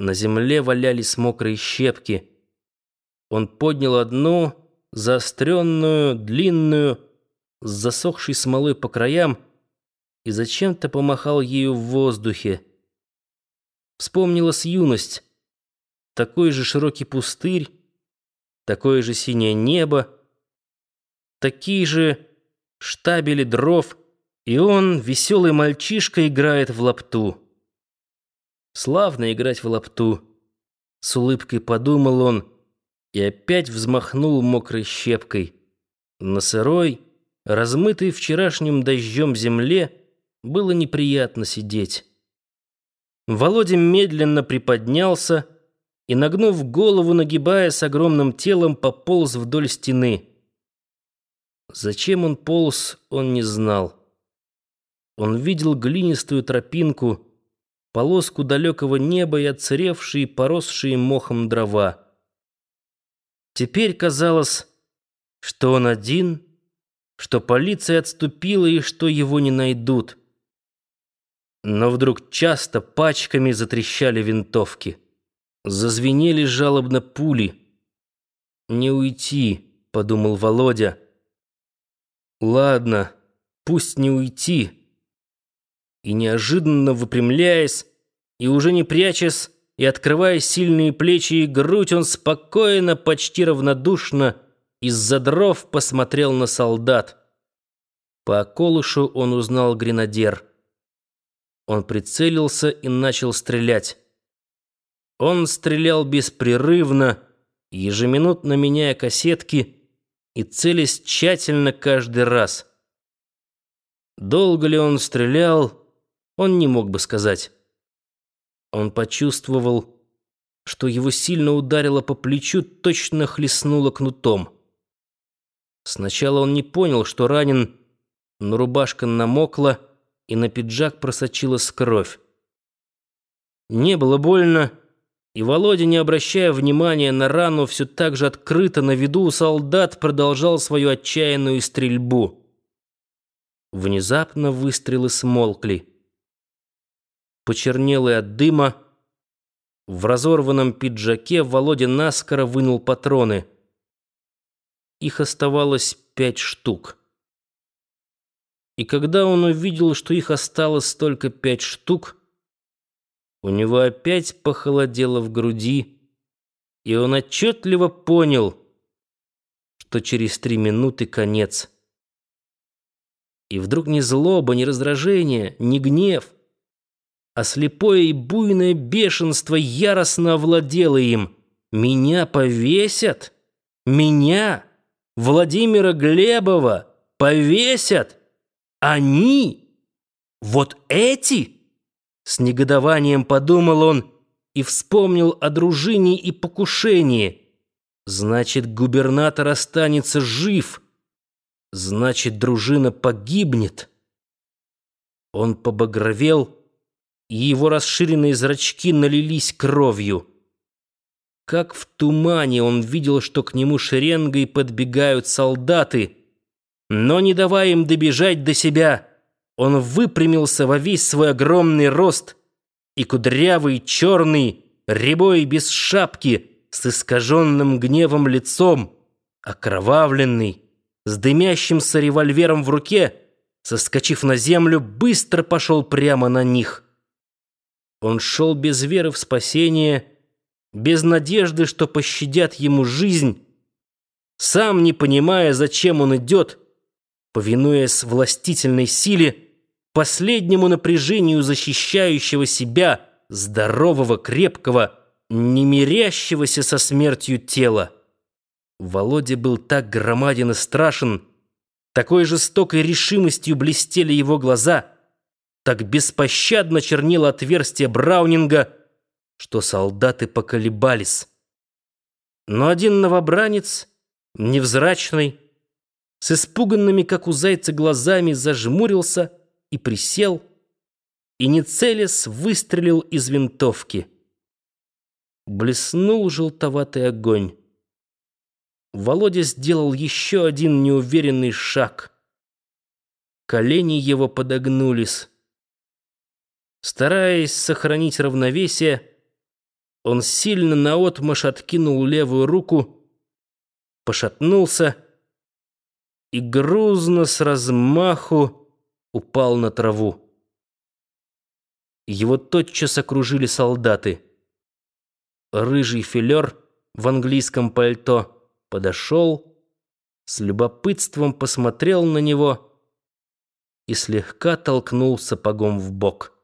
На земле валялись мокрые щепки. Он поднял одну, заостренную, длинную, с засохшей смолой по краям, и зачем-то помахал ею в воздухе. Вспомнилась юность. Такой же широкий пустырь, такое же синее небо, такие же штабели дров, и он, веселый мальчишка, играет в лапту. Славно играть в лапту. С улыбкой подумал он и опять взмахнул мокрой щепкой. На сырой, размытой вчерашним дождем земле, было неприятно сидеть. Володя медленно приподнялся и, нагнув голову, нагибая с огромным телом, пополз вдоль стены. Зачем он полз, он не знал. Он видел глинистую тропинку, полоску далекого неба и отсыревшие, поросшие мохом дрова. Теперь казалось, что он один, что полиция отступила и что его не найдут. Но вдруг часто пачками затрещали винтовки. Зазвенели жалобно пули. «Не уйти», — подумал Володя. «Ладно, пусть не уйти» и неожиданно выпрямляясь, и уже не прячась, и открывая сильные плечи и грудь, он спокойно, почти равнодушно из-за дров посмотрел на солдат. По околышу он узнал гренадер. Он прицелился и начал стрелять. Он стрелял беспрерывно, ежеминутно меняя кассетки и целясь тщательно каждый раз. Долго ли он стрелял, он не мог бы сказать. Он почувствовал, что его сильно ударило по плечу, точно хлестнуло кнутом. Сначала он не понял, что ранен, но рубашка намокла, и на пиджак просочилась кровь. Не было больно, и Володя, не обращая внимания на рану, все так же открыто на виду у солдат продолжал свою отчаянную стрельбу. Внезапно выстрелы смолкли почернелый от дыма. В разорванном пиджаке Володя наскоро вынул патроны. Их оставалось пять штук. И когда он увидел, что их осталось только пять штук, у него опять похолодело в груди, и он отчетливо понял, что через три минуты конец. И вдруг ни злоба, ни раздражение, ни гнев — а слепое и буйное бешенство яростно овладело им. «Меня повесят? Меня? Владимира Глебова? Повесят? Они? Вот эти?» С негодованием подумал он и вспомнил о дружине и покушении. «Значит, губернатор останется жив. Значит, дружина погибнет». Он побагровел и его расширенные зрачки налились кровью. Как в тумане он видел, что к нему шеренгой подбегают солдаты, но, не давая им добежать до себя, он выпрямился во весь свой огромный рост и кудрявый, черный, рябой без шапки, с искаженным гневом лицом, окровавленный, с дымящимся револьвером в руке, соскочив на землю, быстро пошел прямо на них. Он шел без веры в спасение, без надежды, что пощадят ему жизнь, сам не понимая, зачем он идет, повинуясь властительной силе, последнему напряжению защищающего себя, здорового, крепкого, не мирящегося со смертью тела. Володя был так громаден и страшен, такой жестокой решимостью блестели его глаза — так беспощадно чернило отверстие Браунинга, что солдаты поколебались. Но один новобранец, невзрачный, с испуганными, как у зайца, глазами зажмурился и присел, и, не целясь, выстрелил из винтовки. Блеснул желтоватый огонь. Володя сделал еще один неуверенный шаг. Колени его подогнулись. Стараясь сохранить равновесие, Он сильно наотмашь откинул левую руку, пошатнулся и грузно с размаху упал на траву. Его тотчас окружили солдаты. Рыжий филер в английском пальто подошел, с любопытством посмотрел на него и слегка толкнул сапогом в бок.